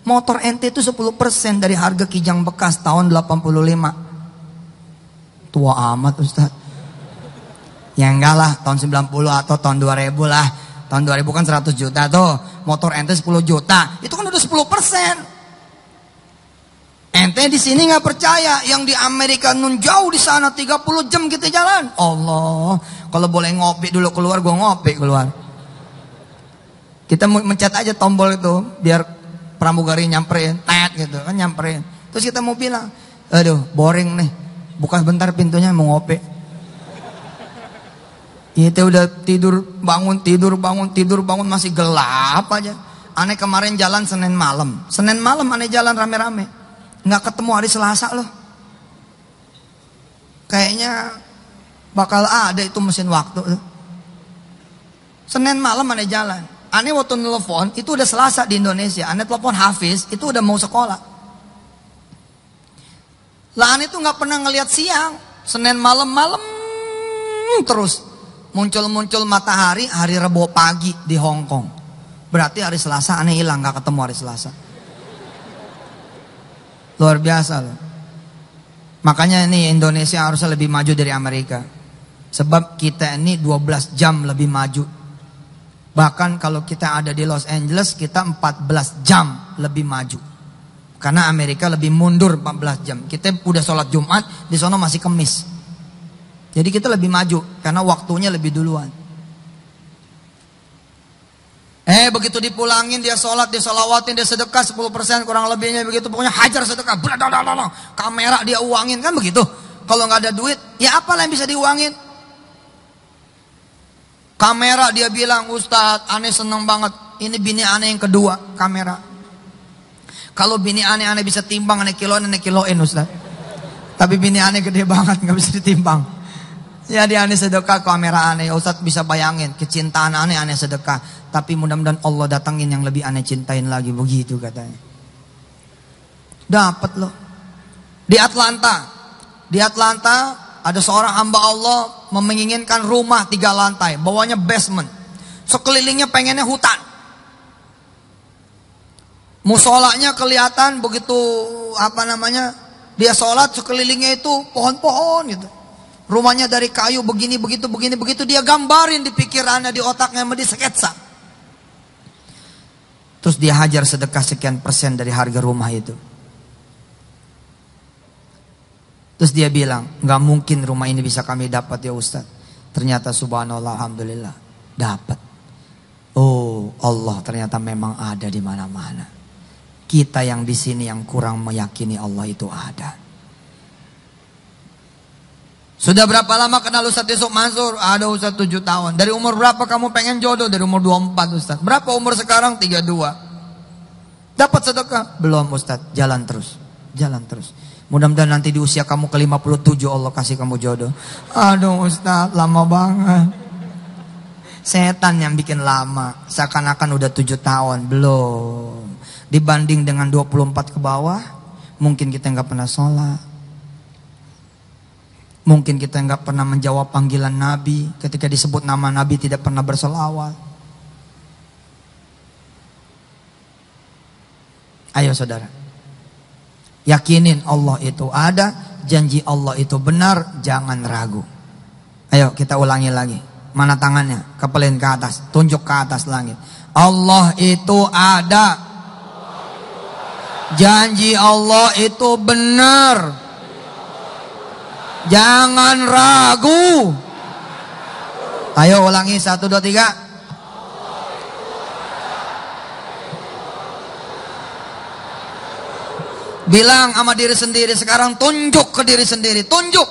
motor ente itu 10% dari harga kijang bekas tahun 85 tua amat Ustaz Ya enggak lah, tahun 90 atau tahun 2000 lah. Tahun 2000 kan 100 juta tuh. Motor ente 10 juta. Itu kan udah 10 persen. Ente di sini nggak percaya, yang di Amerika nun jauh di sana 30 jam kita jalan. Allah, kalau boleh ngopi dulu keluar, gua ngopi keluar. Kita mencet aja tombol itu biar pramugari nyamperin, tet gitu kan nyamperin. Terus kita mau bilang, aduh boring nih, buka bentar pintunya mau ngopi. Kita udah tidur bangun tidur bangun tidur bangun masih gelap aja. Aneh kemarin jalan Senin malam. Senin malam aneh jalan rame-rame. Nggak ketemu hari Selasa loh. Kayaknya bakal ada itu mesin waktu. Senin malam aneh jalan. Aneh waktu nelfon itu udah Selasa di Indonesia. Aneh telepon Hafiz itu udah mau sekolah. Lah aneh tuh nggak pernah ngelihat siang. Senin malam-malam terus muncul-muncul matahari hari Rabu pagi di Hong Kong. Berarti hari Selasa aneh hilang gak ketemu hari Selasa. Luar biasa loh. Makanya ini Indonesia harusnya lebih maju dari Amerika. Sebab kita ini 12 jam lebih maju. Bahkan kalau kita ada di Los Angeles kita 14 jam lebih maju. Karena Amerika lebih mundur 14 jam. Kita udah sholat Jumat, di sana masih kemis. Jadi kita lebih maju karena waktunya lebih duluan. Eh begitu dipulangin dia sholat, dia sholawatin, dia sedekah 10% kurang lebihnya begitu. Pokoknya hajar sedekah, kamera dia uangin kan begitu. Kalau nggak ada duit, ya apa yang bisa diuangin? Kamera dia bilang, Ustadz, aneh seneng banget. Ini bini aneh yang kedua, kamera. Kalau bini aneh aneh bisa timbang, aneh kiloin, aneh kiloin Ustadz. Tapi bini aneh gede banget, nggak bisa ditimbang. Ya dia aneh sedekah kamera aneh. Ustaz bisa bayangin kecintaan aneh aneh sedekah. Tapi mudah-mudahan Allah datangin yang lebih aneh cintain lagi begitu katanya. Dapat loh. Di Atlanta. Di Atlanta ada seorang hamba Allah menginginkan rumah tiga lantai. Bawahnya basement. Sekelilingnya pengennya hutan. Musolanya kelihatan begitu apa namanya dia sholat sekelilingnya itu pohon-pohon gitu. Rumahnya dari kayu begini, begitu, begini, begitu. Dia gambarin di pikirannya, di otaknya, di sketsa. Terus dia hajar sedekah sekian persen dari harga rumah itu. Terus dia bilang, nggak mungkin rumah ini bisa kami dapat ya Ustaz. Ternyata subhanallah, alhamdulillah, dapat. Oh Allah ternyata memang ada di mana-mana. Kita yang di sini yang kurang meyakini Allah itu ada. Sudah berapa lama kenal Ustaz Yusuf Mansur? Ada Ustaz 7 tahun. Dari umur berapa kamu pengen jodoh? Dari umur 24 Ustaz. Berapa umur sekarang? 32. Dapat sedekah? Belum Ustaz. Jalan terus. Jalan terus. Mudah-mudahan nanti di usia kamu ke 57 Allah kasih kamu jodoh. Aduh Ustaz, lama banget. Setan yang bikin lama. Seakan-akan udah 7 tahun. Belum. Dibanding dengan 24 ke bawah, mungkin kita nggak pernah sholat Mungkin kita nggak pernah menjawab panggilan Nabi ketika disebut nama Nabi tidak pernah bersolawat. Ayo saudara. Yakinin Allah itu ada, janji Allah itu benar, jangan ragu. Ayo kita ulangi lagi. Mana tangannya? Kepelin ke atas, tunjuk ke atas langit. Allah itu ada. Janji Allah itu benar. Jangan ragu. Ayo ulangi satu dua tiga. Bilang sama diri sendiri sekarang tunjuk ke diri sendiri, tunjuk.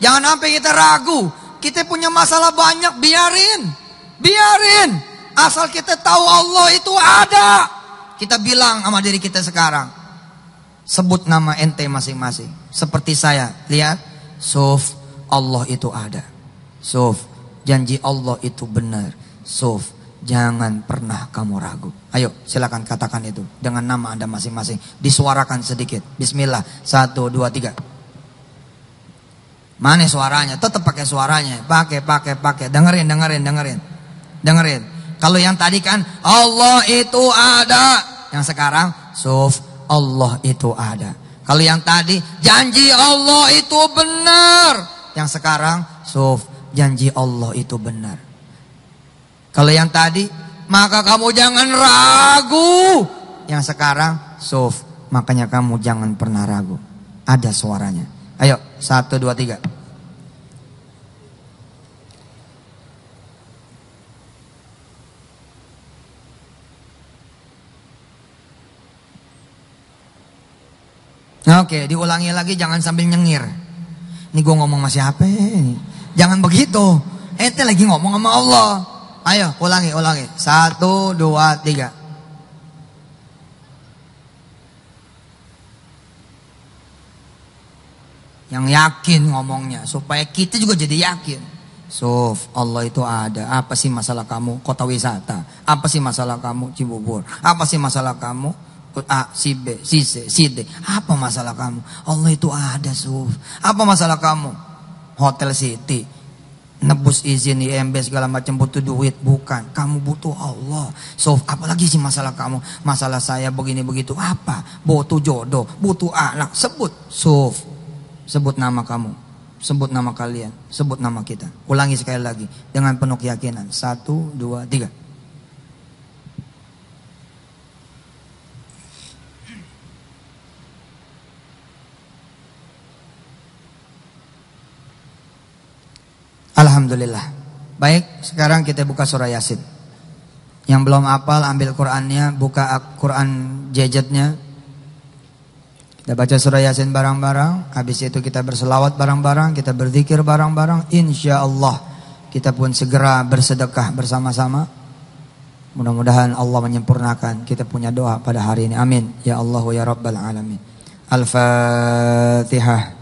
Jangan sampai kita ragu. Kita punya masalah banyak, biarin. Biarin. Asal kita tahu Allah itu ada. Kita bilang sama diri kita sekarang. Sebut nama ente masing-masing. Seperti saya, lihat. Suf, Allah itu ada. Suf, janji Allah itu benar. Suf, jangan pernah kamu ragu. Ayo, silakan katakan itu dengan nama Anda masing-masing. Disuarakan sedikit. Bismillah. Satu, dua, tiga. Mana suaranya? Tetap pakai suaranya. Pakai, pakai, pakai. Dengerin, dengerin, dengerin. Dengerin. Kalau yang tadi kan Allah itu ada. Yang sekarang Suf Allah itu ada. Kalau yang tadi janji Allah itu benar. Yang sekarang Suf janji Allah itu benar. Kalau yang tadi maka kamu jangan ragu. Yang sekarang Suf makanya kamu jangan pernah ragu. Ada suaranya. Ayo satu dua tiga. Oke, diulangi lagi jangan sambil nyengir. Ini gue ngomong masih ini? Jangan begitu. Ente lagi ngomong sama Allah. Ayo, ulangi, ulangi. Satu, dua, tiga. Yang yakin ngomongnya. Supaya kita juga jadi yakin. Suf, Allah itu ada. Apa sih masalah kamu? Kota wisata. Apa sih masalah kamu? Cibubur. Apa sih masalah kamu? A, si B, si C, si D. Apa masalah kamu? Allah itu ada, Suf. Apa masalah kamu? Hotel City. Nebus izin IMB segala macam butuh duit. Bukan. Kamu butuh Allah. Suf, apalagi sih masalah kamu? Masalah saya begini begitu. Apa? Butuh jodoh. Butuh anak. Sebut. Suf. Sebut nama kamu. Sebut nama kalian. Sebut nama kita. Ulangi sekali lagi. Dengan penuh keyakinan. Satu, dua, tiga. Alhamdulillah. Baik, sekarang kita buka surah Yasin. Yang belum hafal ambil Qur'annya, buka Quran gadgetnya. Kita baca surah Yasin barang-barang, habis itu kita berselawat barang-barang, kita berzikir barang-barang, insya Allah kita pun segera bersedekah bersama-sama. Mudah-mudahan Allah menyempurnakan kita punya doa pada hari ini. Amin. Ya Allah ya Rabbal Alamin. Al-Fatihah.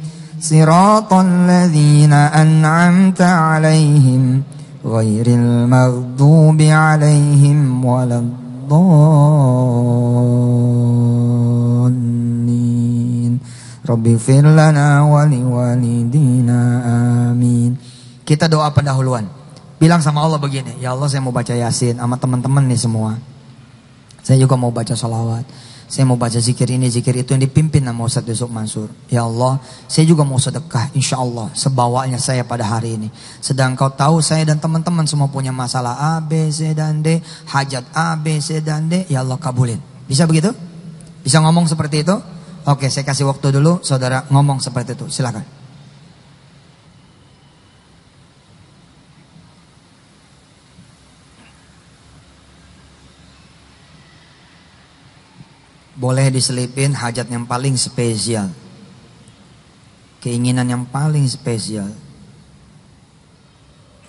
صراط الذين أنعمت عليهم غير المغضوب عليهم ولا الضالين رب اغفر لنا ولوالدينا آمين Kita doa pendahuluan. Bilang sama Allah begini, ya Allah saya mau baca Yasin sama teman-teman nih semua. Saya juga mau baca salawat. Saya mau baca zikir ini, zikir itu yang dipimpin sama Ustaz Yusuf Mansur. Ya Allah, saya juga mau sedekah, insya Allah, sebawanya saya pada hari ini. Sedang kau tahu saya dan teman-teman semua punya masalah A, B, C, dan D. Hajat A, B, C, dan D. Ya Allah kabulin. Bisa begitu? Bisa ngomong seperti itu? Oke, saya kasih waktu dulu, saudara ngomong seperti itu. Silakan. Boleh diselipin hajat yang paling spesial. Keinginan yang paling spesial.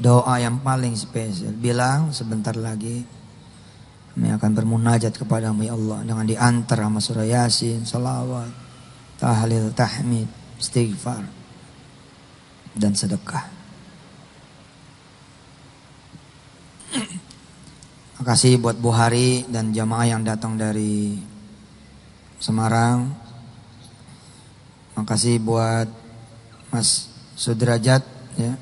Doa yang paling spesial. Bilang sebentar lagi kami akan bermunajat kepadamu ya Allah dengan diantar sama surah Yasin, salawat, tahlil, tahmid, istighfar dan sedekah. Makasih buat Bu Hari dan jamaah yang datang dari Semarang. Makasih buat Mas Sudrajat ya.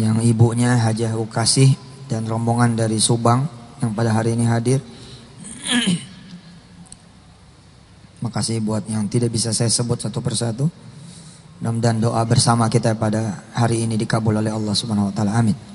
Yang ibunya Hajah Ukasih dan rombongan dari Subang yang pada hari ini hadir. Makasih buat yang tidak bisa saya sebut satu persatu. Mudah-mudahan doa bersama kita pada hari ini dikabul oleh Allah Subhanahu wa taala. Amin.